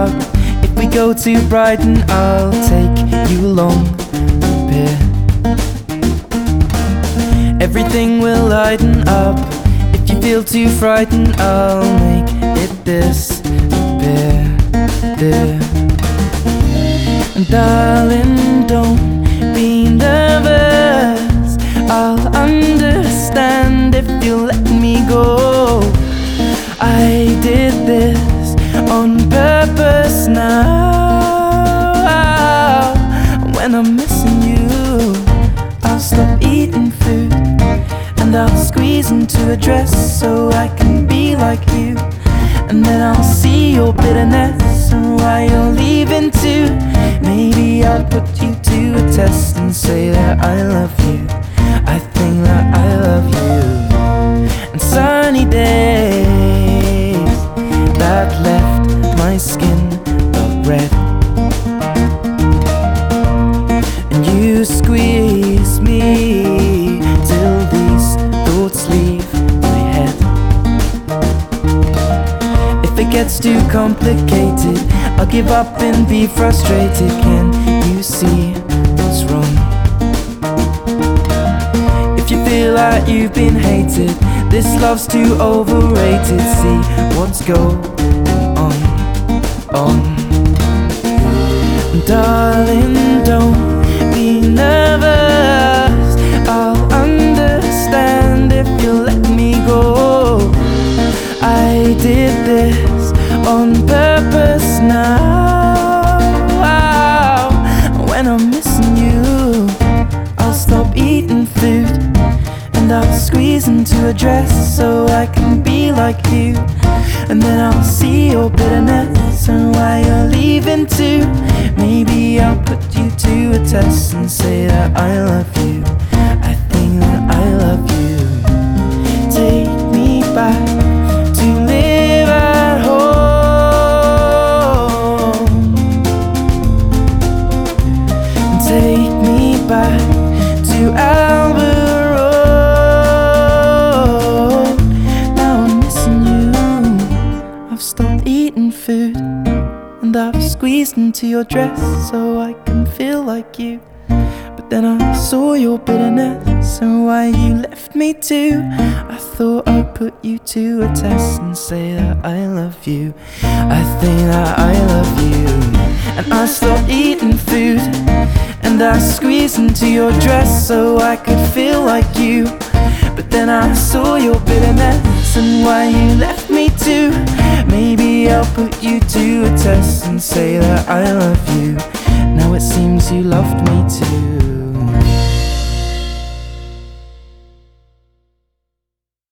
park. If we go to Brighton, I'll take you along pier. Everything will lighten up. If you feel too frightened, I'll make it disappear. Dear. And darling, don't squeeze into a dress so I can be like you. And then I'll see your bitterness and why you're leaving too. Maybe I'll put you to a test and say that I love you. Gets too complicated, I'll give up and be frustrated. Can you see what's wrong? If you feel like you've been hated, this love's too overrated. See what's going on, on. Darling, don't be nervous. I'll understand if you let me go. I did this on purpose now. When I'm missing you, I'll stop eating food and I'll squeeze into a dress so I can be like you. And then I'll see your bitterness and why you're leaving too. Maybe I'll put you to a test and say that I love you. Food and I've squeezed into your dress so I can feel like you. But then I saw your bitterness and why you left me too. I thought I'd put you to a test and say that I love you. I think that I love you. And I stopped eating food and I squeezed into your dress so I could feel like you. But then I saw your bitterness and why you left me too. Maybe I'll put you to a test and say that I love you. Now it seems you loved me too.